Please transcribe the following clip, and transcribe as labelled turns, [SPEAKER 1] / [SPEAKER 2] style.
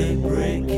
[SPEAKER 1] was